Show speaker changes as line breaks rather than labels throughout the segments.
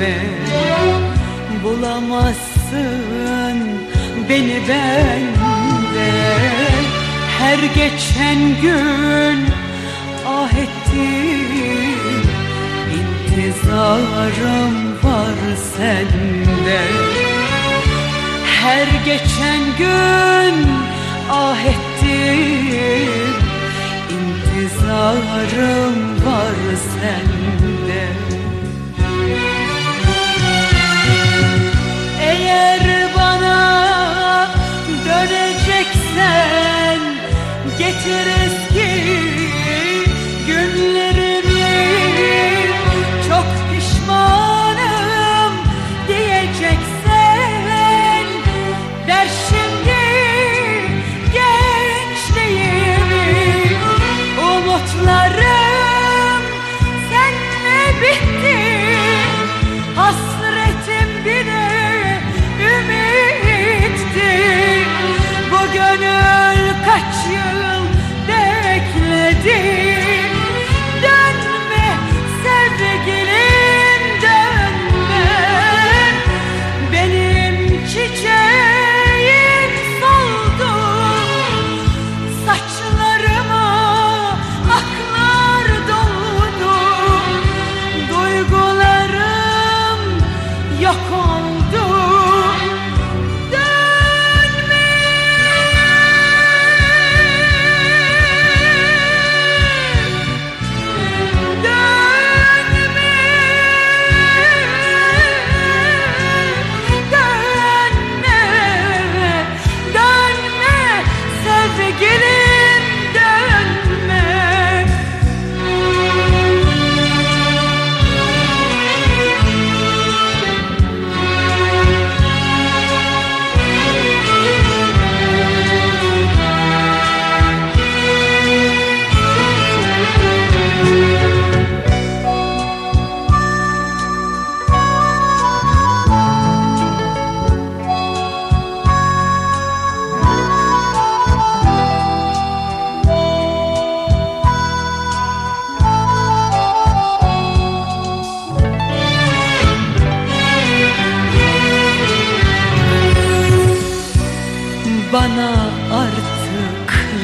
dönme Bulamazsın beni bende. Her geçen gün ah ettim İntizarım var sende. Her geçen gün ah ettim İntizarım var sende eres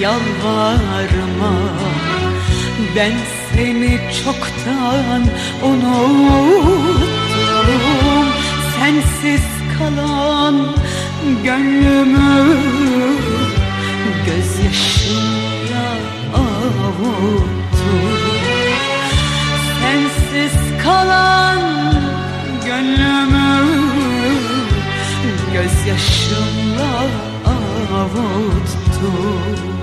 yalvarma. Ben seni çoktan unuttum. Sensiz kalan gönlümü Gözyaşımla avuttum. Sensiz kalan gönlümü Gözyaşımla avuttum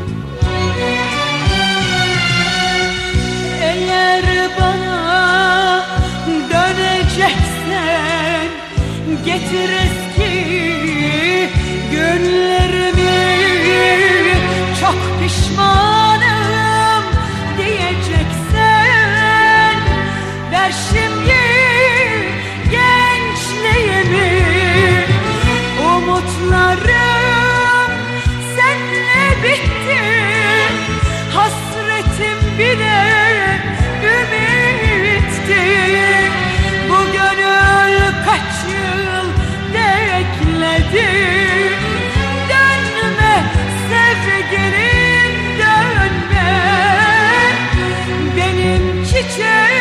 Getir Życie